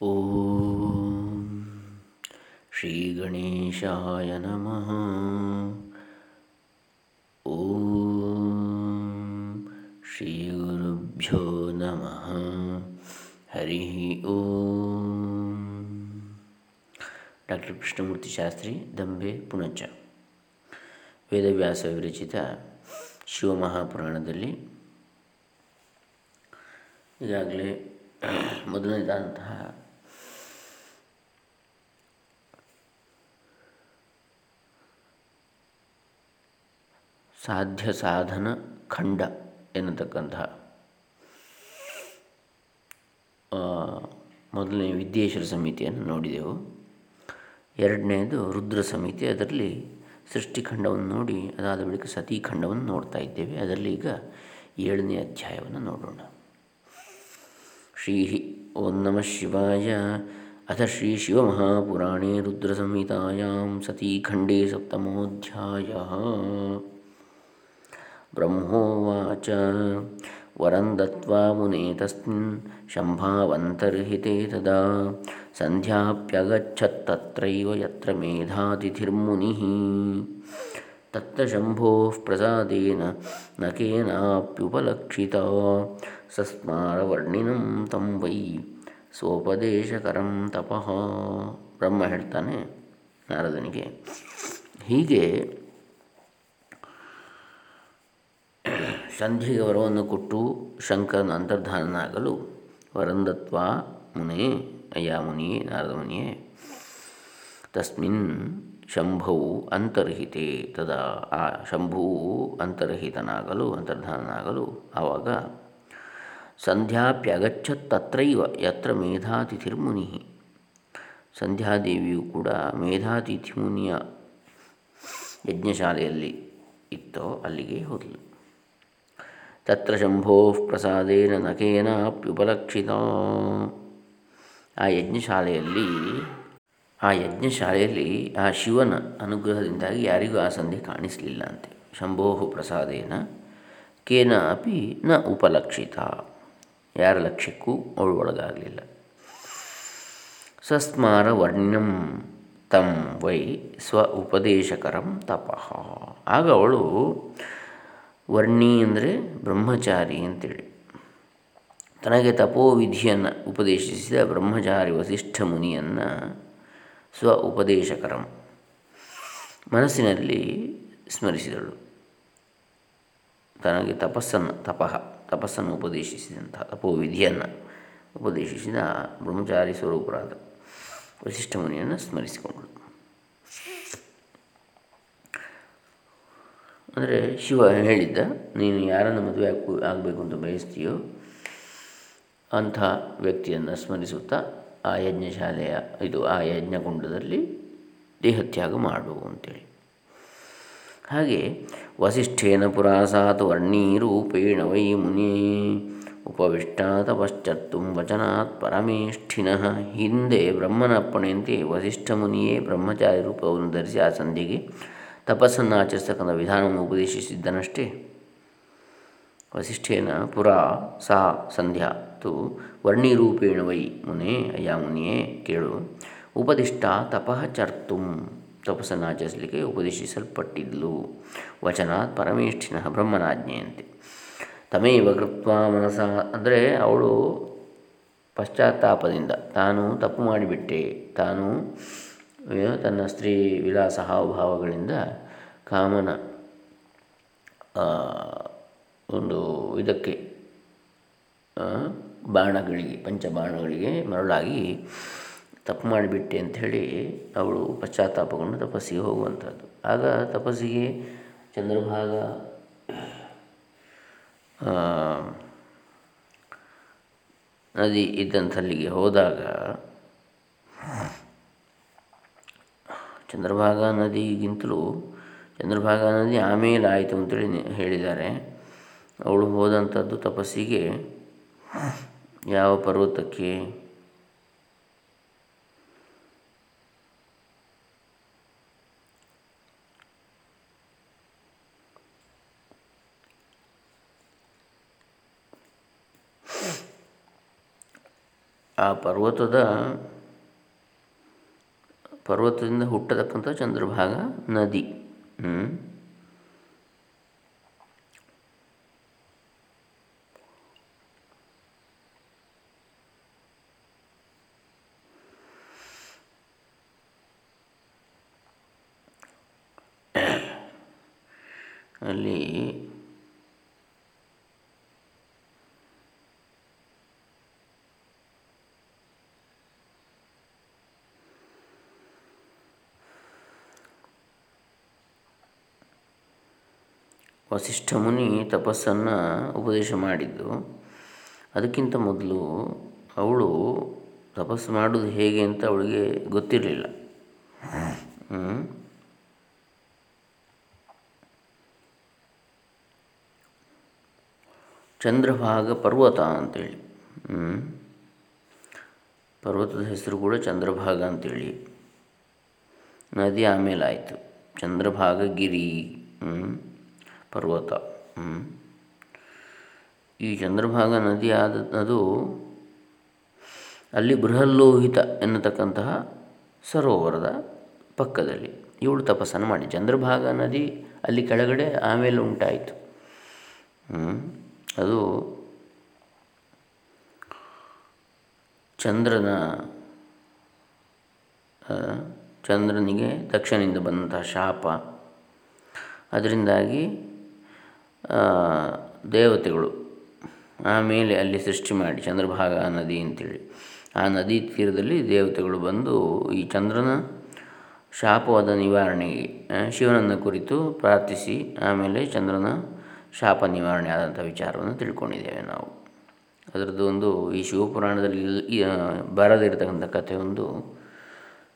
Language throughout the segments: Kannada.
ಓಂ ಶ್ರೀ ಗಣೇಶಾಯ ನಮಃ ಓಂ ಶ್ರೀ ಗುರುಭ್ಯೋ ನಮಃ ಹರಿ ಓಂ ಡಾಕ್ಟರ್ ಕೃಷ್ಣಮೂರ್ತಿ ಶಾಸ್ತ್ರಿ ದಂಬೆ ಪುಣಚ ವೇದವ್ಯಾಸ ವಿರಚಿತ ಶಿವಮಹಾಪುರಾಣದಲ್ಲಿ ಈಗಾಗಲೇ ಮೊದಲನೇದಾದಂತಹ ಸಾಧ್ಯ ಸಾಧನ ಖಂಡ ಎನ್ನತಕ್ಕಂತಹ ಮೊದಲನೇ ವಿದ್ಯೇಶ್ವರ ಸಮಿತಿಯನ್ನು ನೋಡಿದೆವು. ಎರಡನೇದು ರುದ್ರ ಸಮಿತಿ. ಅದರಲ್ಲಿ ಸೃಷ್ಟಿಖಂಡವನ್ನು ನೋಡಿ, ಅದಾದ ಬಳಿಕ ಸತೀಖಂಡವನ್ನು ನೋಡ್ತಾ ಇದ್ದೇವೆ. ಅದರಲ್ಲಿ ಈಗ ಏಳನೇ ಅಧ್ಯಾಯವನ್ನು ನೋಡೋಣ. ಶ್ರೀ ಓಂ ನಮಃ ಶಿವಾಯ. ಅಥ ಶ್ರೀ ಶಿವಮಹಾಪುರಾಣೇ ರುದ್ರಸಂಹಿತಾಯಾಂ ಸತೀಖಂಡೇ ಸಪ್ತಮೋಧ್ಯಾಯ. ವರಂ ದತ್ವಾ ಮುನೆ ತಸ್ಮಿನ್ ಶಂಭಾವಂತರ್ಹಿತೆ ತದಾ ಸಂಧ್ಯಾಪ್ಯಗಚ್ಚತ್ತತ್ರೈವ ಯತ್ರ ಮೇಧಾತಿಥಿರ್ಮುನಿಃ ತತ್ರ ಶಂಭೋಃ ಪ್ರಸಾದೇನ ನ ಕೇನಾಪ್ಯುಪಲಕ್ಷಿತ ಸಸ್ಮಾರವರ್ಣಿನಂ ತಂ ವೈ ಸ್ವೋಪದೇಶಕರಂ ತಪಃ ಬ್ರಹ್ಮ ಹೇಳ್ತಾನೆ ನಾರದನಿಗೆ। ಹೀಗೆ ಸಂಧಿಗೆ ವರವನ್ನು ಕೊಟ್ಟು ಶಂಕರನ ಅಂತರ್ಧಾನನಾಗಲು ವರಂದತ್ವ ಮುನೆ, ಅಯ್ಯ ಮುನಿ, ನಾರದ ಮುನಿಯೇ, ತಸ್ಮಿನ್ ಶಂಭವು ಅಂತರ್ಹಿತೆ ತದಾ, ಆ ಶಂಭುವು ಅಂತರ್ಹಿತನಾಗಲು, ಅಂತರ್ಧಾನನಾಗಲು ಆವಾಗ ಸಂಧ್ಯಾಪ್ಯಗಚ್ಚತ್ ತತ್ರೈವ ಯತ್ರ ಮೇಧಾತಿಥಿರ್ಮುನಿ. ಸಂಧ್ಯಾದೇವಿಯು ಕೂಡ ಮೇಧಾತಿಥಿ ಮುನಿಯ ಯಜ್ಞಶಾಲೆಯಲ್ಲಿ ಇತ್ತೋ ಅಲ್ಲಿಗೆ ಹೋದಳು. ತತ್ರ ಶಂಭೋ ಪ್ರಸಾದೇನ ನಕೇನಾಪ್ಯುಪಲಕ್ಷಿತ ಆ ಯಜ್ಞಶಾಲೆಯಲ್ಲಿ ಆ ಯಜ್ಞಶಾಲೆಯಲ್ಲಿ ಆ ಶಿವನ ಅನುಗ್ರಹದಿಂದಾಗಿ ಯಾರಿಗೂ ಆ ಸಂಧಿ ಕಾಣಿಸಲಿಲ್ಲ ಅಂತೆ. ಶಂಭೋ ಪ್ರಸಾದೇನ ಕೇನ ಅಪಿ ನ ಉಪಲಕ್ಷಿತ. ಯಾರ ಲಕ್ಷ್ಯಕ್ಕೂ ಅವಳು ಒಳಗಾಗಲಿಲ್ಲ ಸಸ್ಮಾರ ವರ್ಣಂ ತಂ ವೈ ಸ್ವ ಉಪದೇಶಕರಂ ತಪಃ. ಆಗ ಅವಳು ವರ್ಣಿ ಅಂದರೆ ಬ್ರಹ್ಮಚಾರಿ ಅಂತೇಳಿ. ತನಗೆ ತಪೋವಿಧಿಯನ್ನು ಉಪದೇಶಿಸಿದ ಬ್ರಹ್ಮಚಾರಿ ವಸಿಷ್ಠ ಮುನಿಯನ್ನು ಸ್ವ ಉಪದೇಶಕರಂ. ಮನಸ್ಸಿನಲ್ಲಿ ಸ್ಮರಿಸಿದಳು. ತನಗೆ ತಪಸ್ಸನ್ನು, ತಪಃ, ತಪಸ್ಸನ್ನು ಉಪದೇಶಿಸಿದಂತಹ ತಪೋವಿಧಿಯನ್ನು ಉಪದೇಶಿಸಿದ ಬ್ರಹ್ಮಚಾರಿ ಸ್ವರೂಪರಾದ ವಸಿಷ್ಠ ಮುನಿಯನ್ನು ಸ್ಮರಿಸಿಕೊಂಡಳು. ಅಂದರೆ ಶಿವ ಹೇಳಿದ್ದ, ನೀನು ಯಾರನ್ನು ಮದುವೆ ಆಗಬೇಕು ಅಂತ ಬಯಸ್ತೀಯೋ ಅಂಥ ವ್ಯಕ್ತಿಯನ್ನು ಸ್ಮರಿಸುತ್ತಾ ಆ ಯಜ್ಞಶಾಲೆಯ, ಇದು ಆ ಯಜ್ಞಕುಂಡದಲ್ಲಿ ದೇಹತ್ಯಾಗ ಮಾಡು ಅಂತೇಳಿ. ಹಾಗೆ, ವಸಿಷ್ಠೇನ ಪುರಾಸಾತ್ ವರ್ಣೀರೂಪೇಣ ವೈ ಮುನಿ ಉಪವಿಷ್ಟಾ ತಪಶ್ಚರ್ತು ವಚನಾತ್ ಪರಮೇಷ್ಠಿನಃ. ಹಿಂದೆ ಬ್ರಹ್ಮನ ಅಪ್ಪಣೆಯಂತೆ ವಸಿಷ್ಠ ಮುನಿಯೇ ಬ್ರಹ್ಮಚಾರಿ ರೂಪವನ್ನು ಧರಿಸಿ ಆ ಸಂಧಿಗೆ ತಪಸ್ಸನ್ನು ಆಚರಿಸ್ತಕ್ಕಂಥ ವಿಧಾನವನ್ನು ಉಪದೇಶಿಸಿದ್ದನಷ್ಟೇ. ವಸಿಷ್ಠೇನ ಪುರಾ ಸಹ ಸಂಧ್ಯಾ ತು ವರ್ಣಿರೂಪೇಣ ವೈ ಮುನೆ ಅಯ್ಯ ಮುನಿಯೇ ಕೇಳು. ಉಪದಿಷ್ಟ ತಪಃ ಚರ್ತು. ತಪಸ್ಸನ್ನು ಆಚರಿಸಲಿಕ್ಕೆ ಉಪದೇಶಿಸಲ್ಪಟ್ಟಿದ್ಲು. ವಚನಾತ್ ಪರಮೇಷ್ಠಿನ ಬ್ರಹ್ಮನಾಜ್ಞೆಯಂತೆ. ತಮೇವ ಕೃತ್ವ ಮನಸ ಅಂದರೆ ಅವಳು ಪಶ್ಚಾತ್ತಾಪದಿಂದ ತಾನು ತಪ್ಪು ಮಾಡಿಬಿಟ್ಟೆ. ತಾನು ತನ್ನ ಸ್ತ್ರೀ ವಿಲಾಸ ಹಾವಭಾವಗಳಿಂದ ಕಾಮನ ಒಂದು ಇದಕ್ಕೆ ಬಾಣಗಳಿಗೆ, ಪಂಚಬಾಣಗಳಿಗೆ ಮರಳಾಗಿ ತಪ್ಪು ಮಾಡಿಬಿಟ್ಟೆ ಅಂಥೇಳಿ ಅವಳು ಪಶ್ಚಾತ್ತಾಪಗೊಂಡು ತಪಸ್ಸಿಗೆ ಹೋಗುವಂಥದ್ದು. ಆಗ ತಪಸ್ಸಿಗೆ ಚಂದ್ರಭಾಗ ನದಿ ಇದ್ದಂಥಲ್ಲಿಗೆ ಹೋದಾಗ ಚಂದ್ರಭಾಗ ನದಿಗಿಂತಲೂ ಚಂದ್ರಭಾಗ ನದಿ ಆಮೇಲೆ ಆಯಿತು ಅಂತೇಳಿ ಹೇಳಿದ್ದಾರೆ. ಅವಳು ಹೋದಂಥದ್ದು ತಪಸ್ಸಿಗೆ ಯಾವ ಪರ್ವತಕ್ಕೆ? ಆ ಪರ್ವತದ ಪರ್ವತದಿಂದ ಹುಟ್ಟತಕ್ಕಂಥ ಚಂದ್ರಭಾಗ ನದಿ. ಅಲ್ಲಿ ವಸಿಷ್ಠ ಮುನಿ ತಪಸ್ಸನ್ನು ಉಪದೇಶ ಮಾಡಿದ್ದು. ಅದಕ್ಕಿಂತ ಮೊದಲು ಅವಳು ತಪಸ್ಸು ಮಾಡೋದು ಹೇಗೆ ಅಂತ ಅವಳಿಗೆ ಗೊತ್ತಿರಲಿಲ್ಲ. ಚಂದ್ರಭಾಗ ಪರ್ವತ ಅಂತೇಳಿ. ಪರ್ವತದ ಹೆಸರು ಕೂಡ ಚಂದ್ರಭಾಗ ಅಂತೇಳಿ. ನದಿ ಆಮೇಲೆ ಆಯಿತು. ಚಂದ್ರಭಾಗ ಗಿರಿ. ಪರ್ವತ. ಈ ಚಂದ್ರಭಾಗ ನದಿ ಆದ, ಅದು ಅಲ್ಲಿ ಬೃಹಲ್ಲೋಹಿತ ಎನ್ನತಕ್ಕಂತಹ ಸರೋವರದ ಪಕ್ಕದಲ್ಲಿ. ಇವಳು ತಪಸ್ಸನ್ನು ಮಾಡಿ. ಚಂದ್ರಭಾಗ ನದಿ ಅಲ್ಲಿ ಕೆಳಗಡೆ ಆಮೇಲೆ ಉಂಟಾಯಿತು. ಅದು ಚಂದ್ರನ ಚಂದ್ರನಿಗೆ ದಕ್ಷಿಣದಿಂದ ಬಂದಂತಹ ಶಾಪ. ಅದರಿಂದಾಗಿ ದೇವತೆಗಳು. ಆಮೇಲೆ ಅಲ್ಲಿ ಸೃಷ್ಟಿ ಮಾಡಿ ಚಂದ್ರಭಾಗ ನದಿ ಅಂತೇಳಿ. ಆ ನದಿ ತೀರದಲ್ಲಿ ದೇವತೆಗಳು ಬಂದು ಈ ಚಂದ್ರನ ಶಾಪವಾದ ನಿವಾರಣೆಗೆ ಶಿವನನ್ನು ಕುರಿತು ಪ್ರಾರ್ಥಿಸಿ, ಆಮೇಲೆ ಚಂದ್ರನ ಶಾಪ ನಿವಾರಣೆ ಆದಂಥ ವಿಚಾರವನ್ನು ತಿಳ್ಕೊಂಡಿದ್ದೇವೆ ನಾವು. ಅದರದ್ದು ಒಂದು ಈ ಶಿವಪುರಾಣದಲ್ಲಿ ಬರದಿರತಕ್ಕಂಥ ಕಥೆ ಒಂದು,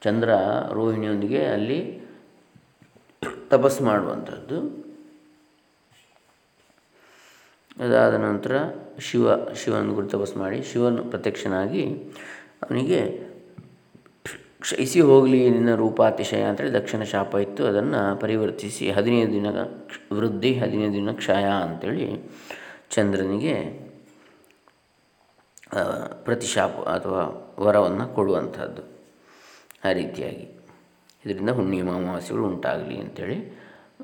ಚಂದ್ರ ರೋಹಿಣಿಯೊಂದಿಗೆ ಅಲ್ಲಿ ತಪಸ್ಸು ಮಾಡುವಂಥದ್ದು. ಅದಾದ ನಂತರ ಶಿವ ಶಿವನ ಗುರು ತಪಸ್ ಮಾಡಿ ಶಿವನು ಪ್ರತ್ಯಕ್ಷನಾಗಿ ಅವನಿಗೆ ಕ್ಷಯಿಸಿ ಹೋಗಲಿ, ನಿನ್ನ ರೂಪಾತಿಶಯ ಅಂತೇಳಿ ದಕ್ಷಿಣ ಶಾಪ ಇತ್ತು. ಅದನ್ನು ಪರಿವರ್ತಿಸಿ ಹದಿನೈದು ದಿನ ವೃದ್ಧಿ ಹದಿನೈದು ದಿನ ಕ್ಷಯ ಅಂಥೇಳಿ ಚಂದ್ರನಿಗೆ ಪ್ರತಿಶಾಪ ಅಥವಾ ವರವನ್ನು ಕೊಡುವಂಥದ್ದು ಆ ರೀತಿಯಾಗಿ. ಇದರಿಂದ ಹುಣ್ಣಿಮೆ ಉಂಟಾಗಲಿ ಅಂಥೇಳಿ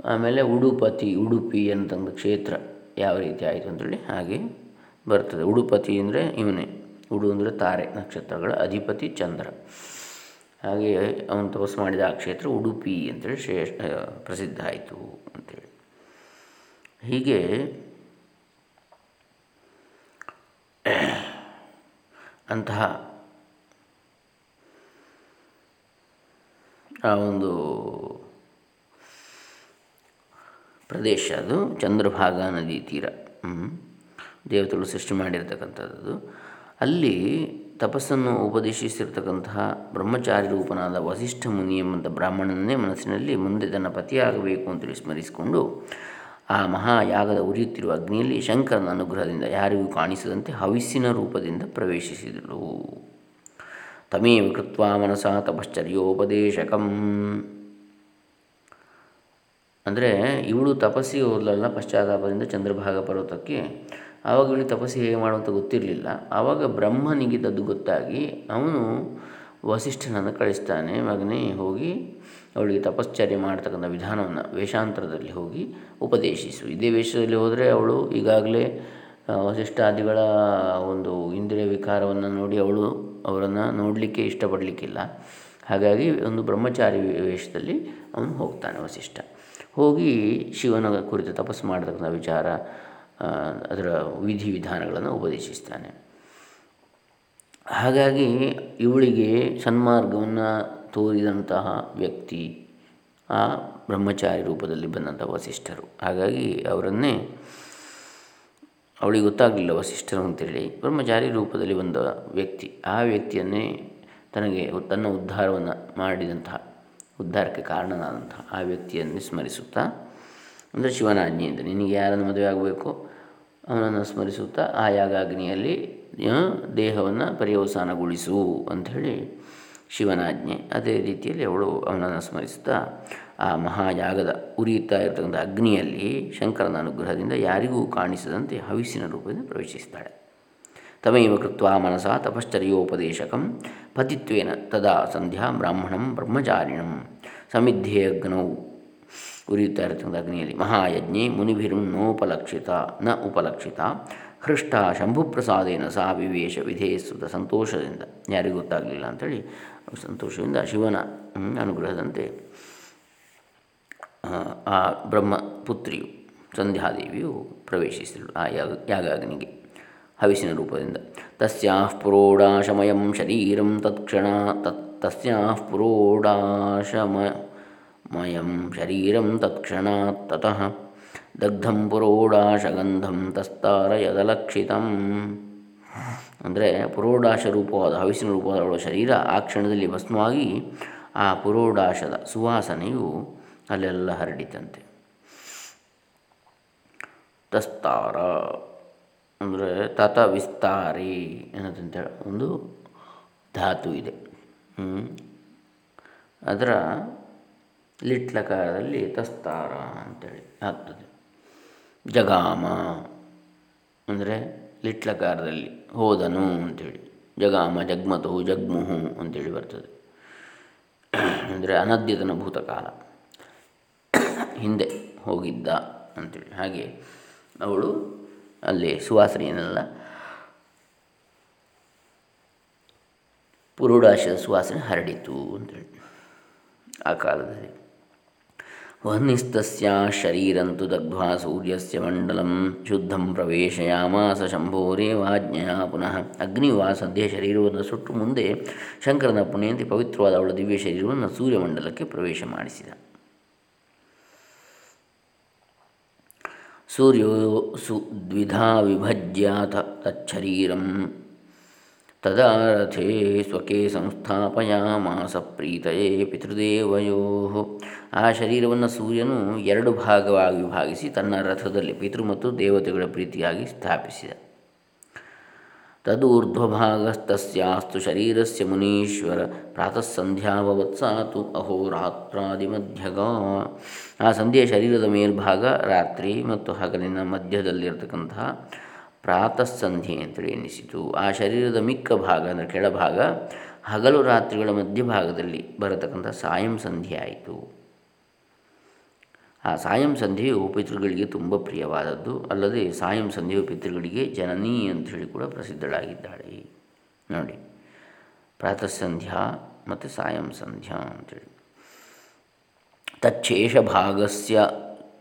ಆಮೇಲೆ ಉಡುಪತಿ, ಉಡುಪಿ ಅಂತಂದು ಕ್ಷೇತ್ರ ಯಾವ ರೀತಿ ಆಯಿತು ಅಂತೇಳಿ ಹಾಗೆ ಬರ್ತದೆ. ಉಡುಪತಿ ಅಂದರೆ ಇವನೇ. ಉಡು ಅಂದರೆ ತಾರೆ, ನಕ್ಷತ್ರಗಳ ಅಧಿಪತಿ ಚಂದ್ರ. ಹಾಗೆ ಅವನು ತಪಸ್ಸು ಮಾಡಿದ ಆ ಕ್ಷೇತ್ರ ಉಡುಪಿ ಅಂತೇಳಿ ಶ್ರೇಷ್ಠ, ಪ್ರಸಿದ್ಧ ಆಯಿತು ಅಂತೇಳಿ. ಹೀಗೆ ಅಂತಹ ಆ ಒಂದು ಪ್ರದೇಶ ಅದು ಚಂದ್ರಭಾಗ ನದಿ ತೀರ. ದೇವತೆಗಳು ಸೃಷ್ಟಿ ಮಾಡಿರ್ತಕ್ಕಂಥದ್ದು. ಅಲ್ಲಿ ತಪಸ್ಸನ್ನು ಉಪದೇಶಿಸಿರ್ತಕ್ಕಂತಹ ಬ್ರಹ್ಮಚಾರಿ ರೂಪನಾದ ವಸಿಷ್ಠ ಮುನಿ ಎಂಬಂಥ ಬ್ರಾಹ್ಮಣನನ್ನೇ ಮನಸ್ಸಿನಲ್ಲಿ ಮುಂದೆ ತನ್ನ ಪತಿಯಾಗಬೇಕು ಅಂತೇಳಿ ಸ್ಮರಿಸಿಕೊಂಡು ಆ ಮಹಾಯಾಗದ ಉರಿಯುತ್ತಿರುವ ಅಗ್ನಿಯಲ್ಲಿ ಶಂಕರನ ಅನುಗ್ರಹದಿಂದ ಯಾರಿಗೂ ಕಾಣಿಸದಂತೆ ಹವಿಸ್ಸಿನ ರೂಪದಿಂದ ಪ್ರವೇಶಿಸಿದಳು. ತಮೇವ ಕೃತ್ವ ಮನಸಾ ತಪಶ್ಚರ್ಯೋಪದೇಶಕಂ. ಅಂದರೆ ಇವಳು ತಪಸ್ಸಿ ಹೋದಲ್ಲ ಪಶ್ಚಾತ್ತಾಪದಿಂದ ಚಂದ್ರಭಾಗ ಪರ್ವತಕ್ಕೆ. ಆವಾಗ ಇವಳಿಗೆ ತಪಸ್ಸಿ ಹೇಗೆ ಮಾಡುವಂತ ಗೊತ್ತಿರಲಿಲ್ಲ. ಆವಾಗ ಬ್ರಹ್ಮನಿಗಿದ್ದದ್ದು ಗೊತ್ತಾಗಿ ಅವನು ವಸಿಷ್ಠನನ್ನು ಕಳಿಸ್ತಾನೆ. ಮಗನೇ, ಹೋಗಿ ಅವಳಿಗೆ ತಪಶ್ಚರ್ಯ ಮಾಡ್ತಕ್ಕಂಥ ವಿಧಾನವನ್ನು ವೇಷಾಂತರದಲ್ಲಿ ಹೋಗಿ ಉಪದೇಶಿಸು. ಇದೇ ವೇಷದಲ್ಲಿ ಹೋದರೆ ಅವಳು ಈಗಾಗಲೇ ವಸಿಷ್ಠಾದಿಗಳ ಒಂದು ಇಂದ್ರಿಯ ವಿಕಾರವನ್ನು ನೋಡಿ ಅವಳು ಅವರನ್ನು ನೋಡಲಿಕ್ಕೆ ಇಷ್ಟಪಡಲಿಕ್ಕಿಲ್ಲ. ಹಾಗಾಗಿ ಒಂದು ಬ್ರಹ್ಮಚಾರಿ ವೇಷದಲ್ಲಿ ಅವನು ಹೋಗ್ತಾನೆ ವಸಿಷ್ಠ. ಹೋಗಿ ಶಿವನ ಕುರಿತು ತಪಸ್ಸು ಮಾಡತಕ್ಕಂಥ ವಿಚಾರ ಅದರ ವಿಧಿ ವಿಧಾನಗಳನ್ನು ಉಪದೇಶಿಸ್ತಾನೆ. ಹಾಗಾಗಿ ಇವಳಿಗೆ ಸನ್ಮಾರ್ಗವನ್ನು ತೋರಿದಂತಹ ವ್ಯಕ್ತಿ ಆ ಬ್ರಹ್ಮಚಾರಿ ರೂಪದಲ್ಲಿ ಬಂದಂಥ ವಸಿಷ್ಠರು. ಹಾಗಾಗಿ ಅವರನ್ನೇ, ಅವಳಿಗೆ ಗೊತ್ತಾಗಲಿಲ್ಲ ವಸಿಷ್ಠರು ಅಂತೇಳಿ, ಬ್ರಹ್ಮಚಾರಿ ರೂಪದಲ್ಲಿ ಬಂದ ವ್ಯಕ್ತಿ. ಆ ವ್ಯಕ್ತಿಯನ್ನೇ ತನಗೆ ತನ್ನ ಉದ್ಧಾರವನ್ನು ಮಾಡಿದಂತಹ ಉದ್ಧಾರಕ್ಕೆ ಕಾರಣನಾದಂಥ ಆ ವ್ಯಕ್ತಿಯನ್ನು ಸ್ಮರಿಸುತ್ತಾ, ಅಂದರೆ ಶಿವನ ಆಜ್ಞೆಯಿಂದ ನಿನಗೆ ಯಾರನ್ನು ಮದುವೆ ಆಗಬೇಕು? ಅವನನ್ನು ಸ್ಮರಿಸುತ್ತಾ, ಆ ಯಾಗಾಗ್ನಿಯಲ್ಲಿ ದೇಹವನ್ನು ಪರ್ಯವಸಾನಗೊಳಿಸು ಅಂಥೇಳಿ ಶಿವನಾಜ್ಞೆ ಅದೇ ರೀತಿಯಲ್ಲಿ ಅವಳು ಅವನನ್ನು ಸ್ಮರಿಸುತ್ತಾ, ಆ ಮಹಾಯಾಗದ ಉರಿಯುತ್ತಾ ಇರತಕ್ಕಂಥ ಅಗ್ನಿಯಲ್ಲಿ ಶಂಕರನ ಅನುಗ್ರಹದಿಂದ ಯಾರಿಗೂ ಕಾಣಿಸದಂತೆ ಹವಿಸಿನ ರೂಪದಿಂದ ಪ್ರವೇಶಿಸ್ತಾಳೆ. ತಮೇವ ಕೃತ್ವ ಮನಸ ತಪಶ್ಚರ್ಯೋಪದೇಶಕಂ ಪತಿತ್ವೇನ ತದಾ ಸಂಧ್ಯಾ ಬ್ರಾಹ್ಮಣಂ ಬ್ರಹ್ಮಚಾರಿಣಂ ಸಮಿಧ್ಯೆ ಅಗ್ನೌ ಅಗ್ನಿಯಲ್ಲಿ ಮಹಾಯಜ್ಞೆ ಮುನಿಭಿರು ನೋಪಲಕ್ಷಿತ ನ ಉಪಲಕ್ಷಿತ ಹೃಷ್ಟ ಶಂಭುಪ್ರಸಾದೇನ ಸಾ ವಿವೇಶ ವಿಧೇಯಿಸುತ್ತ ಸಂತೋಷದಿಂದ ಯಾರಿಗೂ ಗೊತ್ತಾಗಲಿಲ್ಲ ಅಂಥೇಳಿ ಸಂತೋಷದಿಂದ ಶಿವನ ಅನುಗ್ರಹದಂತೆ ಆ ಬ್ರಹ್ಮಪುತ್ರಿಯು ಸಂಧ್ಯಾದೇವಿಯು ಪ್ರವೇಶಿಸಿದಳು ಆ ಯಾಗ, ಯಾಗಾಗ್ನಿಗೆ. ಹವಿಸಿನ ರೂಪದಿಂದ. ತಸ್ಯಾ ಪುರೋಡಾಶಮಯಂ ಶರೀರಂ ತತ್ಕ್ಷಣ ತತ್, ತಸ್ಯಾ ಪುರೋಡಾಶಮಯಂ ಶರೀರಂ ತತ್ಕ್ಷಣ ತತಃ ದಗ್ಧಂ ಪುರೋಡಾಶಗಂಧಂ ತಸ್ತಾರಯದಲಕ್ಷಿತಂ ಅಂದರೆ ಪುರೋಡಾಶ ರೂಪವಾದ ಹವಿಸಿನ ರೂಪವಾದ ಶರೀರ ಆ ಕ್ಷಣದಲ್ಲಿ ಭಸ್ಮವಾಗಿ ಆ ಪುರೋಡಾಶದ ಸುವಾಸನೆಯು ಅಲ್ಲೆಲ್ಲ ಹರಡಿತಂತೆ ತಸ್ತಾರ. ಅಂದರೆ ತತ ವಿಸ್ತಾರಿ ಅನ್ನೋದಂತ ಒಂದು ಧಾತು ಇದೆ. ಅದರ ಲಿಟ್ಲಕಾರದಲ್ಲಿ ತಸ್ತಾರ ಅಂತೇಳಿ ಆಗ್ತದೆ. ಜಗಾಮ ಅಂದರೆ ಲಿಟ್ಲಕಾರದಲ್ಲಿ ಹೋದನು ಅಂಥೇಳಿ ಜಗಾಮ, ಜಗ್ಮತು, ಜಗ್ಮುಹು ಅಂತೇಳಿ ಬರ್ತದೆ. ಅಂದರೆ ಅನದ್ಯತನ ಭೂತಕಾಲ. ಹಿಂದೆ ಹೋಗಿದ್ದ ಅಂಥೇಳಿ ಹಾಗೆ ಅವಳು ಅಲ್ಲಿ ಸುವಾಸನೆಯನ್ನೆಲ್ಲ ಪುರುಡಾಶದ ಸುವಾಸನೆ ಹರಡಿತು ಅಂತೇಳಿ ಆ ಕಾಲದಲ್ಲಿ. ವಹ್ನಿಸ್ತಸ್ಯ ಶರೀರಂತು ದಗ್ಧ್ವಾ ಸೂರ್ಯಸ್ಯ ಮಂಡಲಂ ಶುದ್ಧಂ ಪ್ರವೇಶಯಾಮಾಸ ಶಂಭೋರೇವಾಜ್ಞೆಯ ಪುನಃ ಅಗ್ನಿವಾ ಸದ್ಯ ಶರೀರವನ್ನು ಸುಟ್ಟು ಮುಂದೆ ಶಂಕರನ ಪುಣ್ಯಂತೆ ಪವಿತ್ರವಾದ ಅವಳ ದಿವ್ಯ ಶರೀರವನ್ನು ಸೂರ್ಯಮಂಡಲಕ್ಕೆ ಪ್ರವೇಶ ಮಾಡಿಸಿದ. ಸೂರ್ಯೋ ಸು ದ್ವಿಧಾ ವಿಭಜ್ಯಾಥ ತಚ್ಛರೀರಂ ತದಾ ರಥೇ ಸ್ವಕೆ ಸಂಸ್ಥಾಪಯಾಮಾಸ ಪ್ರೀತಯೇ ಪಿತೃದೇವಯೋ. ಆ ಶರೀರವನ್ನು ಸೂರ್ಯನು ಎರಡು ಭಾಗವಾಗಿ ವಿಭಾಗಿಸಿ ತನ್ನ ರಥದಲ್ಲಿ ಪಿತೃ ಮತ್ತು ದೇವತೆಗಳ ಪ್ರೀತಿಯಾಗಿ ಸ್ಥಾಪಿಸಿದ. ತದೂರ್ಧ್ವಭಾಗಸ್ತಸ್ಯಾಸ್ತು ಶರೀರಸ್ಯ ಮುನೀಶ್ವರ ಪ್ರಾತಃ ಸಂಧ್ಯಾಭವತ್ ಸಾತು ಅಹೋರಾತ್ರಾದಿಮಧ್ಯಗ ಆ ಸಂಧ್ಯೆಯ ಶರೀರದ ಮೇಲ್ಭಾಗ ರಾತ್ರಿ ಮತ್ತು ಹಗಲಿನ ಮಧ್ಯದಲ್ಲಿರತಕ್ಕಂತಹ ಪ್ರಾತಃ ಸಂಧ್ಯೆ ಅಂತೇಳಿ ಎನಿಸಿತು ಆ ಶರೀರದ ಮಿಕ್ಕ ಭಾಗ ಅಂದರೆ ಕೆಳಭಾಗ ಹಗಲು ರಾತ್ರಿಗಳ ಮಧ್ಯಭಾಗದಲ್ಲಿ ಬರತಕ್ಕಂಥ ಸಾಯಂ ಸಂಧ್ಯೆ ಆಯಿತು. ಆ ಸಾಯಂ ಸಂಧಿಯು ಪಿತೃಗಳಿಗೆ ತುಂಬ ಪ್ರಿಯವಾದದ್ದು, ಅಲ್ಲದೆ ಸಾಯಂ ಸಂಧಿಯು ಪಿತೃಗಳಿಗೆ ಜನನಿ ಅಂತ ಹೇಳಿ ಕೂಡ ಪ್ರಸಿದ್ಧಳಾಗಿದ್ದಾಳೆ. ನೋಡಿ ಪ್ರಾತಃ ಸಂಧ್ಯಾ ಮತ್ತು ಸಾಯಂ ಸಂಧ್ಯಾ ಅಂಥೇಳಿ ತಚ್ಚೇಷ ಭಾಗಸ್ಯ,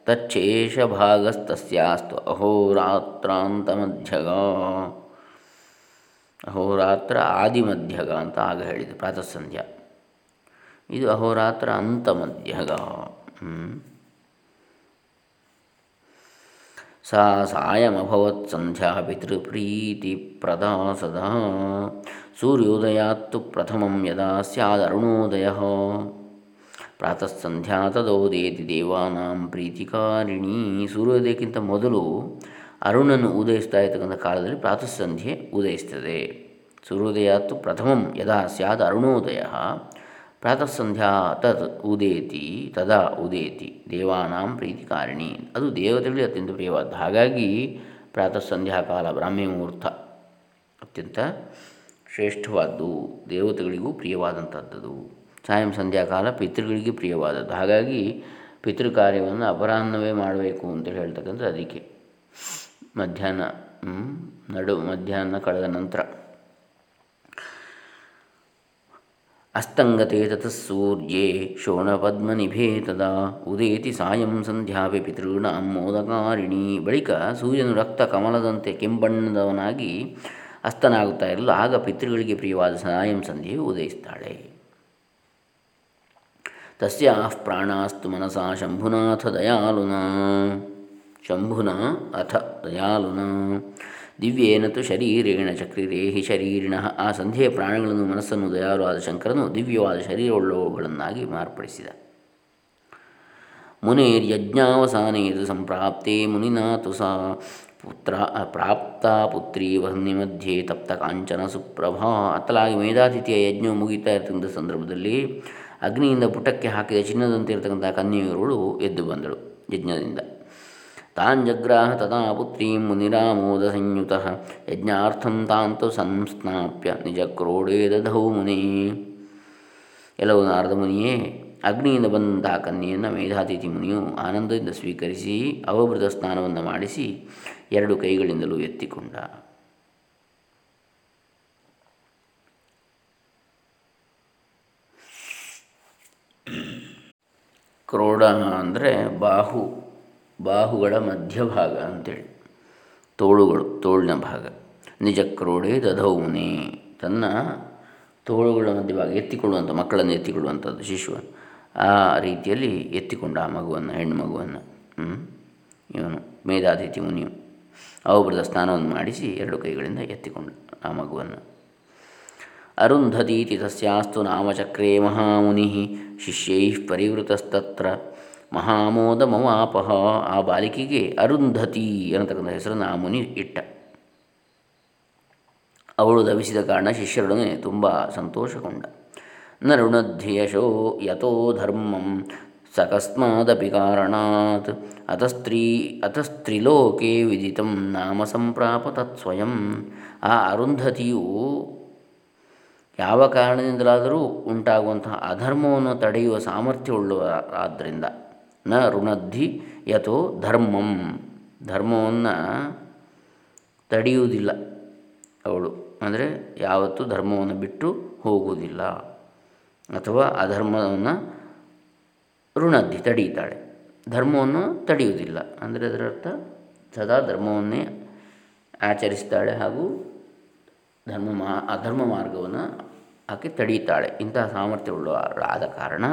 ತಚ್ಚೇಷ ಭಾಗಸ್ತಸ್ಯಾಸ್ತು ಅಹೋರಾತ್ರಾಂತಮಧ್ಯಗ ಅಹೋರಾತ್ರ ಆದಿಮಧ್ಯಗ ಅಂತ ಆಗ ಹೇಳಿದೆ ಪ್ರಾತಃ ಸಂಧ್ಯಾ ಇದು ಅಹೋರಾತ್ರ ಅಂತಮಧ್ಯಗ ಸಾ ಸಾಯಮಭವತ್ ಸಂಧ್ಯಾ ಪಿತೃಪ್ರೀತಿಪ್ರದಾ ಸದಾ ಸೂರ್ಯೋದಯಾತ್ತು ಪ್ರಥಮಂ ಯದಾ ಸ್ಯಾದರುಣೋದಯ ಪ್ರಾತಃ ಸಂಧ್ಯಾ ತದೋದೇತಿ ದೇವಾನಾಂ ಪ್ರೀತಿಕಾರಿಣಿ ಸೂರ್ಯೋದಯಕ್ಕಿಂತ ಮೊದಲು ಅರುಣನು ಉದಯಿಸ್ತಾ ಇರ್ತಕ್ಕಂಥ ಕಾಲದಲ್ಲಿ ಪ್ರಾತಃ ಸಂಧ್ಯೆ ಉದಯಿಸ್ತದೆ. ಸೂರ್ಯೋದಯಾತ್ತು ಪ್ರಥಮಂ ಯದಾ ಸ್ಯಾದ ಅರುಣೋದಯ ಪ್ರಾತಃ ಸಂಧ್ಯಾ ತತ್ ಉದೇತಿ, ತದಾ ಉದೇತಿ, ದೇವಾನಾಂ ಪ್ರೀತಿಕಾರಿಣಿ. ಅದು ದೇವತೆಗಳಿಗೆ ಅತ್ಯಂತ ಪ್ರಿಯವಾದ ಹಾಗಾಗಿ ಪ್ರಾತಃ ಸಂಧ್ಯಾಕಾಲ ಬ್ರಾಹ್ಮಿ ಮುಹೂರ್ತ ಅತ್ಯಂತ ಶ್ರೇಷ್ಠವಾದ್ದು. ದೇವತೆಗಳಿಗೂ ಪ್ರಿಯವಾದಂಥದ್ದು ಸಾಯಂ ಸಂಧ್ಯಾಕಾಲ ಪಿತೃಗಳಿಗೆ ಪ್ರಿಯವಾದದ್ದು. ಹಾಗಾಗಿ ಪಿತೃ ಕಾರ್ಯವನ್ನು ಅಪರಾಹ್ನವೇ ಮಾಡಬೇಕು ಅಂತೇಳಿ ಹೇಳ್ತಕ್ಕಂಥ ಅದಕ್ಕೆ. ಮಧ್ಯಾಹ್ನ ನಡು ಮಧ್ಯಾಹ್ನ ಕಳೆದ ನಂತರ. ಅಸ್ತಂಗತೆ ತತಃ ಸೂರ್ಯೇ ಶೋಣಪದ್ಮನಿಭೇ ತದಾ ಉದೇತಿ ಸಾಯಂ ಸಂಧ್ಯಾಪಿ ಪಿತೃಣಾಂ ಮೋದಕಾರಿಣಿ. ಬಳಿಕ ಸೂರ್ಯನು ರಕ್ತ ಕಮಲದಂತೆ ಕೆಂಬಣ್ಣದವನಾಗಿ ಅಸ್ತನಾಗುತ್ತಾ ಇರಲು ಆಗ ಪಿತೃಗಳಿಗೆ ಪ್ರಿಯವಾದ ಸಾಯಂ ಸಂಧ್ಯೆಯು ಉದಯಿಸ್ತಾಳೆ. ತಸ್ಯಾ ಪ್ರಾಣಾಸ್ತು ಮನಸಾ ಶಂಭುನಾಥ ದಯಾಲುನಾ. ಶಂಭುನ ಅಥ ದಯಾಲುನ. ದಿವ್ಯೇನ ತು ಶರೀರೇಣ ಚಕ್ರಿರೇಹಿ ಶರೀರಿಣ. ಆ ಸಂಧ್ಯೆಯ ಪ್ರಾಣಗಳನ್ನು ಮನಸ್ಸನ್ನು ದಯಾರುವಾದ ಶಂಕರನು ದಿವ್ಯವಾದ ಶರೀರವುಳ್ಳವುಗಳನ್ನಾಗಿ ಮಾರ್ಪಡಿಸಿದ. ಮುನೇರ್ಯಜ್ಞಾವಸಾನೇತು ಸಂಪ್ರಾಪ್ತೆ ಮುನಿನಾತು ಸಾ ಪುತ್ರ ಪ್ರಾಪ್ತ ಪುತ್ರಿ ವಹ್ನಿ ಮಧ್ಯೆ ತಪ್ತ ಕಾಂಚನ ಸುಪ್ರಭಾ. ಅತ್ತಲಾಗಿ ಮೇಧಾತಿಥಿಯ ಯಜ್ಞ ಮುಗಿತಾ ಇರ್ತಕ್ಕಂಥ ಸಂದರ್ಭದಲ್ಲಿ ಅಗ್ನಿಯಿಂದ ಪುಟಕ್ಕೆ ಹಾಕಿದ ಚಿನ್ನದಂತೆ ಇರತಕ್ಕಂಥ ಕನ್ಯೆಯರುಗಳು ಎದ್ದು ಬಂದಳು ಯಜ್ಞದಿಂದ. ತಾಂಜಗ್ರಾಹ ತದಾ ಪುತ್ರೀಂ ಮುನಿರಾಮೋದ ಸಂಯುತ ಯಜ್ಞಾರ್ಥಂ ತಾಂತು ಸಂಸ್ನಾಪ್ಯ ನಿಜ ಕ್ರೋಡೇ ದಧೌ ಮುನಿ ಎಲ್ಲವೂ ನಾರದ ಮುನಿಯೇ ಅಗ್ನಿಯಿಂದ ಬಂದಂತಹ ಕನ್ಯೆಯನ್ನು ಮೇಧಾತಿಥಿ ಮುನಿಯು ಆನಂದದಿಂದ ಸ್ವೀಕರಿಸಿ ಅವಭೃತ ಸ್ನಾನವನ್ನು ಮಾಡಿಸಿ, ಎರಡು ಕೈಗಳಿಂದಲೂ ಎತ್ತಿಕೊಂಡ. ಕ್ರೋಡ ಅಂದರೆ ಬಾಹು. ಬಾಹುಗಳ ಮಧ್ಯಭಾಗ ಅಂತೇಳಿ. ತೋಳುಗಳು, ತೋಳಿನ ಭಾಗ. ನಿಜ ಕ್ರೋಡೆ ದಧೌನೆ. ತನ್ನ ತೋಳುಗಳ ಮಧ್ಯಭಾಗ, ಎತ್ತಿಕೊಳ್ಳುವಂಥ, ಮಕ್ಕಳನ್ನು ಎತ್ತಿಕೊಳ್ಳುವಂಥದ್ದು ಶಿಶುವನ್ನು ಆ ರೀತಿಯಲ್ಲಿ ಎತ್ತಿಕೊಂಡ ಆ ಮಗುವನ್ನು, ಹೆಣ್ಣು ಮಗುವನ್ನು ಇವನು ಮೇಧಾತಿಥಿ ಮುನಿಯು. ಅವಬ್ರದ ಸ್ನಾನವನ್ನು ಮಾಡಿಸಿ ಎರಡು ಕೈಗಳಿಂದ ಎತ್ತಿಕೊಂಡ ಆ ಮಗುವನ್ನು. ಅರುಂಧತೀತಿ ತಸ್ಯಾಸ್ತು ನಾಮಚಕ್ರೇ ಮಹಾಮುನಿ. ಶಿಷ್ಯೈ ಪರಿವೃತಸ್ತತ್ರ. ಮಹಾಮೋದ ಮವಾಪಹ ಆ ಬಾಲಿಕೆಗೆ ಅರುಂಧತಿ ಅನ್ನತಕ್ಕಂಥ ಹೆಸರನ್ನು ಆ ಮುನಿ ಇಟ್ಟ. ಅವಳು ದವಿಸಿದ ಕಾರಣ ಶಿಷ್ಯರೊಡನೆ ತುಂಬ ಸಂತೋಷಗೊಂಡ ನರುಣಧ್ಯಯಶೋ ಯಥೋ ಧರ್ಮಂ ಸಕಸ್ಮಾದಪಿ ಕಾರಣಾತ್. ಅತಸ್ತ್ರೀ ಅತಸ್ತ್ರಿಲೋಕೆ ವಿದಿತಂ ನಾಮ ಸಂಪ್ರಾಪ ತತ್ಸ್ವಯಂ ಆ ಅರುಂಧತಿಯು ಯಾವ ಕಾರಣದಿಂದಲಾದರೂ ಉಂಟಾಗುವಂತಹ ಅಧರ್ಮವನ್ನು ತಡೆಯುವ ಸಾಮರ್ಥ್ಯವುಳ್ಳವರಾದ್ದರಿಂದ ನ ಋಣದ್ಧಿ ಯಥೋ ಧರ್ಮಂ. ಧರ್ಮವನ್ನು ತಡೆಯುವುದಿಲ್ಲ ಅವಳು. ಅಂದರೆ ಯಾವತ್ತೂ ಧರ್ಮವನ್ನು ಬಿಟ್ಟು ಹೋಗುವುದಿಲ್ಲ. ಅಥವಾ ಅಧರ್ಮವನ್ನು ಋಣದ್ಧಿ ತಡೆಯುತ್ತಾಳೆ. ಧರ್ಮವನ್ನು ತಡೆಯುವುದಿಲ್ಲ. ಅಂದರೆ ಅದರರ್ಥ ಸದಾ ಧರ್ಮವನ್ನೇ ಆಚರಿಸ್ತಾಳೆ ಹಾಗೂ ಧರ್ಮ ಮಾ, ಅಧರ್ಮ ಮಾರ್ಗವನ್ನು ಆಕೆ ತಡೆಯುತ್ತಾಳೆ. ಇಂತಹ ಸಾಮರ್ಥ್ಯವುಳ್ಳವರಾದ ಕಾರಣ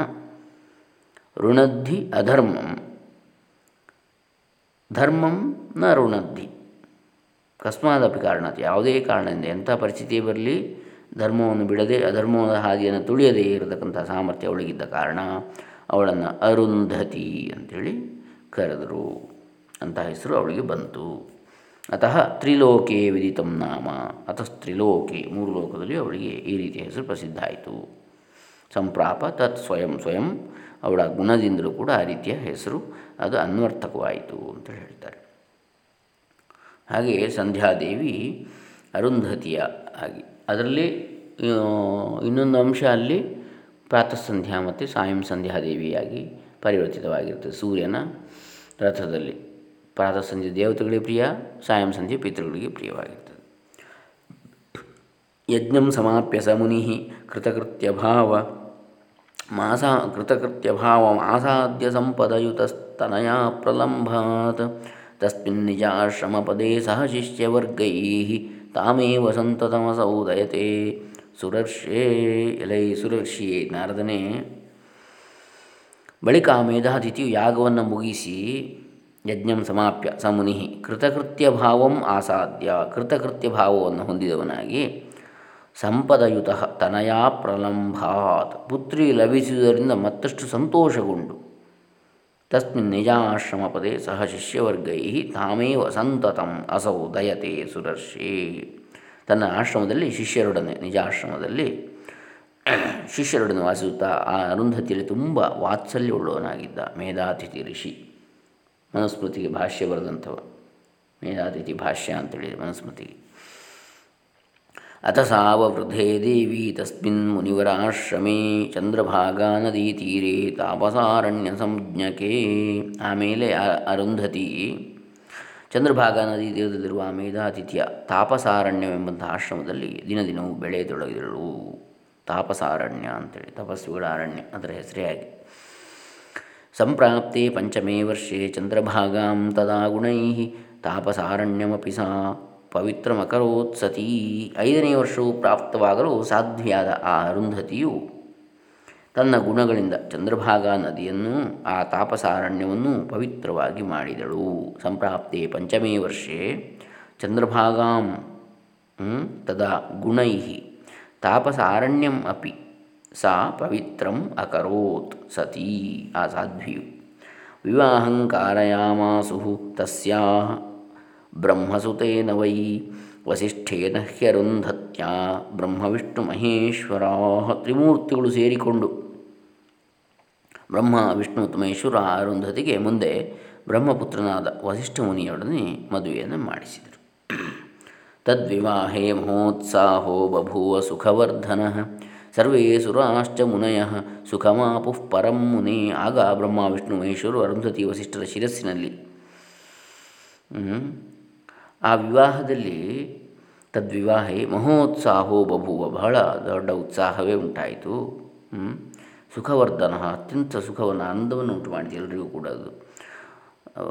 ಋಣದ್ಧಿ ಅಧರ್ಮಂ. ಧರ್ಮಂ ನ ಋಣದ್ಧಿ. ಕಸ್ಮಾದಪಿ ಕಾರಣ ಯಾವುದೇ ಕಾರಣದಿಂದ ಎಂಥ ಪರಿಸ್ಥಿತಿ ಬರಲಿ, ಧರ್ಮವನ್ನು ಬಿಡದೆ ಅಧರ್ಮದ ಹಾದಿಯನ್ನು ತುಳಿಯದೇ ಇರತಕ್ಕಂಥ ಸಾಮರ್ಥ್ಯ ಅವಳಿಗಿದ್ದ ಕಾರಣ ಅವಳನ್ನು ಅರುಂಧತಿ ಅಂಥೇಳಿ ಕರೆದರು. ಅಂತ ಹೆಸರು ಅವಳಿಗೆ ಬಂತು. ಅತಃ ತ್ರಿಲೋಕೆ ವಿದಿತಂ ನಾಮ. ತ್ರಿಲೋಕೆ ಮೂರು ಲೋಕದಲ್ಲಿ ಅವಳಿಗೆ ಈ ರೀತಿಯ ಹೆಸರು ಪ್ರಸಿದ್ಧ ಆಯಿತು. ಸಂಪ್ರಾಪ ತತ್ ಸ್ವಯಂ ಸ್ವಯಂ. ಅವಳ ಗುಣದಿಂದಲೂ ಕೂಡ ಆ ರೀತಿಯ ಹೆಸರು ಅದು ಅನ್ವರ್ಥಕವಾಯಿತು ಅಂತ ಹೇಳ್ತಾರೆ. ಹಾಗೆಯೇ ಸಂಧ್ಯಾದೇವಿ ಅರುಂಧತಿಯ ಆಗಿ ಅದರಲ್ಲಿ ಇನ್ನೊಂದು ಅಂಶ ಅಲ್ಲಿ ಪ್ರಾತಃ ಸಂಧ್ಯಾ ಮತ್ತು ಸಾಯಂ ಸಂಧ್ಯಾದೇವಿಯಾಗಿ ಪರಿವರ್ತಿತವಾಗಿರ್ತದೆ ಸೂರ್ಯನ ರಥದಲ್ಲಿ. ಪ್ರಾತಃ ಸಂಧ್ಯ ದೇವತೆಗಳಿಗೆ ಪ್ರಿಯ, ಸಾಯಂ ಸಂಜೆ ಪಿತೃಗಳಿಗೆ ಪ್ರಿಯವಾಗಿರ್ತದೆ ಯಜ್ಞಂ ಸಮಾಪ್ಯ ಸ ಮುನಿ ಕೃತಕೃತ್ಯ ಭಾವ ಮಾಸ ಕೃತಕೃತ್ಯ ಭಾವ ಮಾಸಾಧ್ಯ ಸಂಪದಯುತಸ್ತನಯ ಪ್ರಲಂಭಾತ್ ತಸ್ಮಿನ್ ನಿಜಾಶ್ರಮಪದೇ ಸಹ ಶಿಷ್ಯವರ್ಗೈ ತಾಮೇವ ಸಂತತಮಸೌದಯತೆ ಸುರರ್ಷೇ ಎಲೈ ಸುರರ್ಷಿಯೇ ನಾರದನೇ ಬಳಿಕ ಮೇಧಾತಿಥಿಯು ಯಾಗವನ್ನು ಮುಗಿಸಿ ಯಜ್ಞಂ ಸಮಾಪ್ಯ ಸ ಕೃತಕೃತ್ಯ ಭಾವಂ ಆಸಾಧ್ಯ ಕೃತಕೃತ್ಯ ಭಾವವನ್ನು ಹೊಂದಿದವನಾಗಿ ಸಂಪದಯುತ ತನಯಾ ಪ್ರಲಂಭಾತ್. ಪುತ್ರಿ ಲಭಿಸುವುದರಿಂದ ಮತ್ತಷ್ಟು ಸಂತೋಷಗೊಂಡು. ತಸ್ಮಿನ್ ನಿಜಾಶ್ರಮ ಪದೇ ಸಹ ಶಿಷ್ಯವರ್ಗೈ ತಾಮೇವ ಸಂತತಂ ಅಸೌ ದಯತೆ ಸುರರ್ಷಿ ತನ್ನ ಆಶ್ರಮದಲ್ಲಿ ಶಿಷ್ಯರೊಡನೆ, ನಿಜಾಶ್ರಮದಲ್ಲಿ ಶಿಷ್ಯರೊಡನೆ ವಾಸಿಸುತ್ತಾ ಆ ಅರುಂಧತಿಯಲ್ಲಿ ತುಂಬ ವಾತ್ಸಲ್ಯವುಳ್ಳವನಾಗಿದ್ದ ಮೇಧಾತಿಥಿ ಋಷಿ ಮನುಸ್ಮೃತಿಗೆ ಭಾಷ್ಯ ಬರೆದಂಥವ. ಮೇಧಾತಿಥಿ ಭಾಷ್ಯ ಅಂತೇಳಿ ಮನುಸ್ಮೃತಿಗೆ. ಅಥ ಸಾವವೃಧೇ ದೇವಿ ತಸ್ಮಿನ್ ಮುನಿವರಾಶ್ರಮೇ ಚಂದ್ರಭಾಗಾ ನದಿ ತೀರೆ ತಾಪಸಾರಣ್ಯ ಸಂಜ್ಞಕೆ ಆಮೇಲೆ ಅರುಂಧತಿ ಚಂದ್ರಭಾಗಾ ನದಿ ತೀರದಲ್ಲಿರುವ ಮೇಧಾತಿಥ್ಯ ತಾಪಸಾರಣ್ಯವೆಂಬಂಥ ಆಶ್ರಮದಲ್ಲಿ ದಿನ ದಿನವೂ ಬೆಳೆ ತೊಡಗಿದಳು. ತಾಪಸಾರಣ್ಯ ಅಂತೇಳಿ ತಪಸ್ಸುಗಳ ಅರಣ್ಯ ಅದರ ಹೆಸರೇ ಆಗಿ ಸಂಪ್ರಾಪ್ತೆ ಪಂಚಮೇ ವರ್ಷೆ ಚಂದ್ರಭಾಗಾಂ ತದಾ ಗುಣೈ ತಾಪಸಾರಣ್ಯಮಪಿ ಸಾ ಪವಿತ್ರಮಕರೋತ್ಸತಿ ಐದನೇ ವರ್ಷವು ಪ್ರಾಪ್ತವಾಗಲು ಸಾಧ್ವಿಯಾದ ಆ ಅರುಂಧತಿಯು ತನ್ನ ಗುಣಗಳಿಂದ ಚಂದ್ರಭಾಗಾ ನದಿಯನ್ನು, ಆ ತಾಪಸಾರಣ್ಯವನ್ನು ಪವಿತ್ರವಾಗಿ ಮಾಡಿದಳು. ಸಂಪ್ರಾಪ್ತೆ ಪಂಚಮೇ ವರ್ಷೆ ಚಂದ್ರಭಾಗಾಂ ತದಾ ಗುಣೈ ತಾಪಸಾರಣ್ಯಂ ಅಪಿ, ಸಾ ಪವಿತ್ರಂ ಅಕರೋತ್ ಸತೀ. ಆ ಸಾಧ್ವಿಯು. ವಿವಾಹಂ ಕಾರಯಾಮಾಸು ತಸ್ಯಾ ಬ್ರಹ್ಮಸುತೇನ ವೈ ವಸಿಷ್ಠೇನ ಹ್ಯರುಂಧತ್ಯ ಬ್ರಹ್ಮ ವಿಷ್ಣು ಮಹೇಶ್ವರ ತ್ರಿಮೂರ್ತಿಗಳು ಸೇರಿಕೊಂಡು ಬ್ರಹ್ಮ, ವಿಷ್ಣು ಮಹೇಶ್ವರ ಅರುಂಧತಿಗೆ ಮುಂದೆ ಬ್ರಹ್ಮಪುತ್ರನಾದ ವಸಿಷ್ಠ ಮುನಿಯೊಡನೆ ಮದುವೆಯನ್ನು ಮಾಡಿಸಿದರು. ತದ್ವಿವಾಹೇ ಮಹೋತ್ಸಾಹೋ ಬಭೂವ ಸುಖವರ್ಧನ ಸರ್ವೇ ಸುರಾಶ್ಚ ಮುನಯ ಸುಖಮಾಪುಃ ಪರಂ ಮುನಿ. ಆಗ ಬ್ರಹ್ಮ, ವಿಷ್ಣು ಮಹೇಶ್ವರು ಅರುಂಧತಿ, ವಸಿಷ್ಠರ ಶಿರಸ್ಸಿನಲ್ಲಿ ಆ ವಿವಾಹದಲ್ಲಿ ತದ್ವಿವಾಹೇ ಮಹೋತ್ಸಾಹೋ ಬಭುವ ಬಹಳ ದೊಡ್ಡ ಉತ್ಸಾಹವೇ ಉಂಟಾಯಿತು. ಸುಖವರ್ಧನ, ಅತ್ಯಂತ ಸುಖವನ್ನು, ಆನಂದವನ್ನು ಉಂಟು ಮಾಡಿತು ಎಲ್ಲರಿಗೂ ಕೂಡ ಅದು.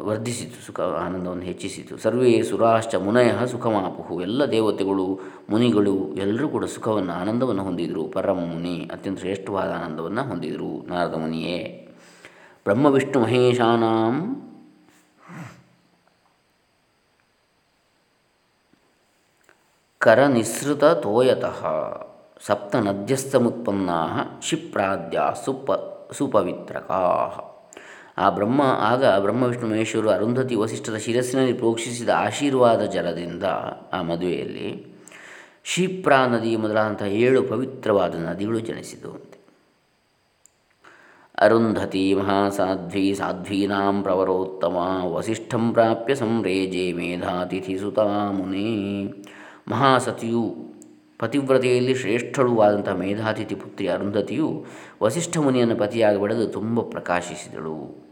ವರ್ಧಿಸಿತು, ಸುಖ, ಆನಂದವನ್ನು ಹೆಚ್ಚಿಸಿತು. ಸರ್ವೇ ಸುರಾಶ್ಚ ಮುನಯ ಸುಖಮಾಪುಹು. ಎಲ್ಲ ದೇವತೆಗಳು, ಮುನಿಗಳು ಎಲ್ಲರೂ ಕೂಡ ಸುಖವನ್ನು, ಆನಂದವನ್ನು ಹೊಂದಿದರು. ಪರಮ ಮುನಿ, ಅತ್ಯಂತ ಶ್ರೇಷ್ಠವಾದ ಆನಂದವನ್ನು ಹೊಂದಿದರು. ನಾರದ ಮುನಿಯೇ. ಬ್ರಹ್ಮ, ವಿಷ್ಣು, ಮಹೇಶಾನಾಂ ಕರನಿಸೃತ ತೋಯತಃ ಸಪ್ತ ನದ್ಯಸ್ಥಮುತ್ಪನ್ನಾ ಕ್ಷಿಪ್ರಾದ್ಯ ಸುಪ ಸುಪವಿತ್ರಕಾ ಆ ಬ್ರಹ್ಮ, ಆಗ ಬ್ರಹ್ಮ, ವಿಷ್ಣು, ಮಹೇಶ್ವರು, ಅರುಂಧತಿ ವಸಿಷ್ಠರ ಶಿರಸ್ಸಿನಲ್ಲಿ ಪ್ರೋಕ್ಷಿಸಿದ ಆಶೀರ್ವಾದ ಜಲದಿಂದ ಆ ಮದುವೆಯಲ್ಲಿ ಕ್ಷಿಪ್ರಾ ನದಿ ಮೊದಲಾದಂತಹ ಏಳು ಪವಿತ್ರವಾದ ನದಿಗಳು ಜನಿಸಿದವು ಅರುಂಧತಿ ಮಹಾಸಾಧ್ವಿ ಸಾಧ್ವೀನಾಂ ಪ್ರವರೋತ್ತಮ ವಸಿಷ್ಠಂ ಪ್ರಾಪ್ಯ ಸಂರೇಜೆ ಮೇಧಾತಿಥಿ ಸುತಾ ಮುನಿ ಮಹಾಸತಿಯು ಪತಿವ್ರತೆಯಲ್ಲಿ ಶ್ರೇಷ್ಠಳು ಆದಂಥ ಮೇಧಾತಿಥಿ ಪುತ್ರಿ ಅರುಂಧತಿಯು ವಸಿಷ್ಠ ಮುನಿಯನ್ನು ಪತಿಯಾಗಿ ಬೆಳೆದು ತುಂಬ ಪ್ರಕಾಶಿಸಿದಳು.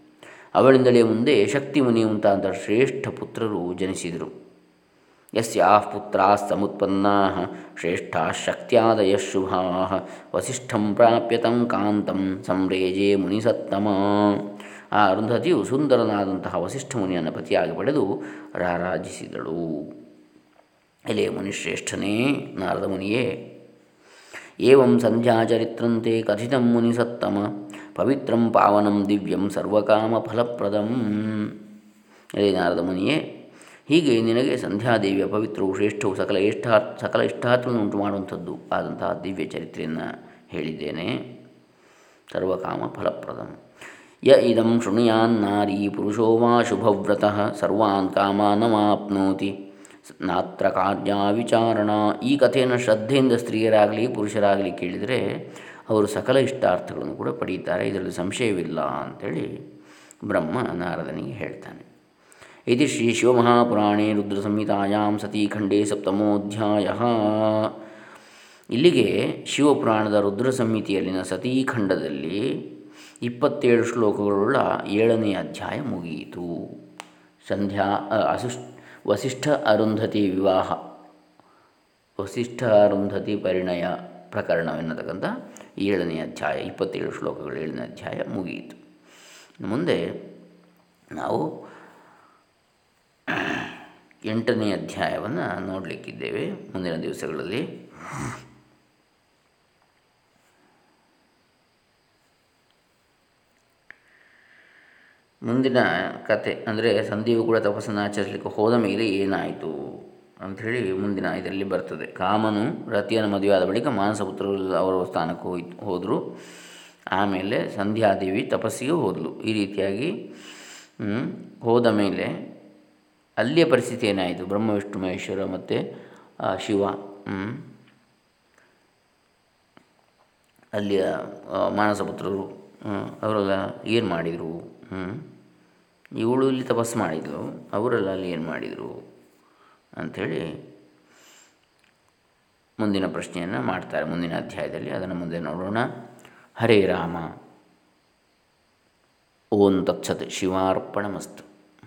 ಅವಳಿಂದಲೇ ಮುಂದೆ ಶಕ್ತಿ ಮುನಿ ಮುಂತಾದ ಶ್ರೇಷ್ಠ ಪುತ್ರರು ಜನಿಸಿದರು. ಯಸ್ಯಾ ಪುತ್ರ ಸಮತ್ಪನ್ನಾ ಶ್ರೇಷ್ಠಾ ಶಕ್ತಿಯಾದಯ ಶುಭಾ ವಸಿಷ್ಠಂ ಪ್ರಾಪ್ಯತಂ ಕಾಂತಂ ಸಂರೇಜೆ ಮುನಿಸತ್ತಮ. ಆ ಅರುಂಧತಿಯು ಸುಂದರನಾದಂತಹ ವಸಿಷ್ಠ ಮುನಿಯನ್ನು ಪತಿಯಾಗಿ ಪಡೆದು ರಾರಾಜಿಸಿದಳು. ಎಲೆ ಮುನಿಶ್ರೇಷ್ಠನೇ ನಾರದ ಮುನಿಯೇ. ಏವಂ ಸಂಧ್ಯಾಚರಿತ್ರಂತೆ ಕಥಿತಂ ಮುನಿಸತ್ತಮ, ಪವಿತ್ರಂ ಪಾವನಂ ದಿವ್ಯಂ ಸರ್ವಕಾಮ ಫಲಪ್ರದಂ. ಎಲೆ ನಾರದ ಮುನಿಯೇ, ಹೀಗೆ ನಿನಗೆ ಸಂಧ್ಯಾದೇವಿಯ ಪವಿತ್ರವು ಶ್ರೇಷ್ಠವು ಸಕಲ ಇಷ್ಟ ಸಕಲ ಇಷ್ಟಾರ್ಥವನ್ನು ಉಂಟು ಮಾಡುವಂಥದ್ದು ಆದಂತಹ ದಿವ್ಯ ಚರಿತ್ರೆಯನ್ನು ಹೇಳಿದ್ದೇನೆ. ಸರ್ವಕಾಮ ಫಲಪ್ರದಂ. ಯ ಇದಂ ಶೃಣುಯಾನ್ನಾರೀ ಪುರುಷೋ ವಾ ಶುಭವ್ರತಃ, ಸರ್ವಾನ್ ಕಾಮಾನಮಾಪ್ನೋತಿ. ನಾತ್ರ ಕಾರ್ಯ ವಿಚಾರಣ. ಈ ಕಥೆಯನ್ನು ಶ್ರದ್ಧೆಯಿಂದ ಸ್ತ್ರೀಯರಾಗಲಿ, ಪುರುಷರಾಗಲಿ ಕೇಳಿದರೆ ಅವರು ಸಕಲ ಇಷ್ಟಾರ್ಥಗಳನ್ನು ಕೂಡ ಪಡೀತಾರೆ. ಇದರಲ್ಲಿ ಸಂಶಯವಿಲ್ಲ ಅಂಥೇಳಿ ಬ್ರಹ್ಮ ನಾರದನಿಗೆ ಹೇಳ್ತಾನೆ. ಇದು ಶ್ರೀ ಶಿವಮಹಾಪುರಾಣೇ ರುದ್ರ ಸಂಹಿತಾಯಾಮ್ ಸತೀಖಂಡೇ ಸಪ್ತಮೋಧ್ಯಾಯ. ಇಲ್ಲಿಗೆ ಶಿವಪುರಾಣದ ರುದ್ರ ಸತೀಖಂಡದಲ್ಲಿ ಇಪ್ಪತ್ತೇಳು ಶ್ಲೋಕಗಳುಳ್ಳ ಏಳನೇ ಅಧ್ಯಾಯ ಮುಗಿಯಿತು. ಸಂಧ್ಯಾ ಅಸುಷ್ ವಸಿಷ್ಠ ಅರುಂಧತಿ ವಿವಾಹ. ವಸಿಷ್ಠ ಅರುಂಧತಿ ಪರಿಣಯ ಪ್ರಕರಣವೆನ್ನತಕ್ಕಂಥ ಏಳನೇ ಅಧ್ಯಾಯ, ಇಪ್ಪತ್ತೇಳು ಶ್ಲೋಕಗಳು ಏಳನೇ ಅಧ್ಯಾಯ ಮುಗಿಯಿತು. ಮುಂದೆ ನಾವು ಎಂಟನೇ ಅಧ್ಯಾಯವನ್ನು ನೋಡಲಿಕ್ಕಿದ್ದೇವೆ. ಮುಂದಿನ ದಿವಸಗಳಲ್ಲಿ ಮುಂದಿನ ಕತೆ ಅಂದರೆ ಸಂಧಿಯು ಕೂಡ ತಪಸ್ಸನ್ನು ಆಚರಿಸಲಿಕ್ಕೆ ಹೋದ ಮೇಲೆ ಏನಾಯಿತು ಅಂಥೇಳಿ ಮುಂದಿನ ಇದರಲ್ಲಿ ಬರ್ತದೆ. ಕಾಮನು ರತಿಯನ್ನು ಮದುವೆಯಾದ ಬಳಿಕ ಮಾನಸಪುತ್ರರು ಅವರ ಸ್ಥಾನಕ್ಕೆ ಹೋಯ್ತು ಹೋದರು. ಆಮೇಲೆ ಸಂಧ್ಯಾದೇವಿ ತಪಸ್ಸಿಗೆ ಹೋದಳು ಈ ರೀತಿಯಾಗಿ ಹೋದ ಮೇಲೆ ಅಲ್ಲಿಯ ಪರಿಸ್ಥಿತಿ ಏನಾಯಿತು? ಬ್ರಹ್ಮ, ವಿಷ್ಣು, ಮಹೇಶ್ವರ ಮತ್ತು ಶಿವ ಅಲ್ಲಿಯ ಮಾನಸಪುತ್ರರು ಅವರೆಲ್ಲ ಏನು ಮಾಡಿದರು? ಇವಳು ಇಲ್ಲಿ ತಪಸ್ಸು ಮಾಡಿದ್ಲು, ಅವರೆಲ್ಲ ಅಲ್ಲಿ ಏನು ಮಾಡಿದರು ಅಂಥೇಳಿ ಮುಂದಿನ ಪ್ರಶ್ನೆಯನ್ನು ಮಾಡ್ತಾರೆ, ಮುಂದಿನ ಅಧ್ಯಾಯದಲ್ಲಿ. ಅದನ್ನು ಮುಂದೆ ನೋಡೋಣ. ಹರೇ ರಾಮ. ಓಂ ತತ್ಸತ್. ಶಿವಾರ್ಪಣಮಸ್ತು.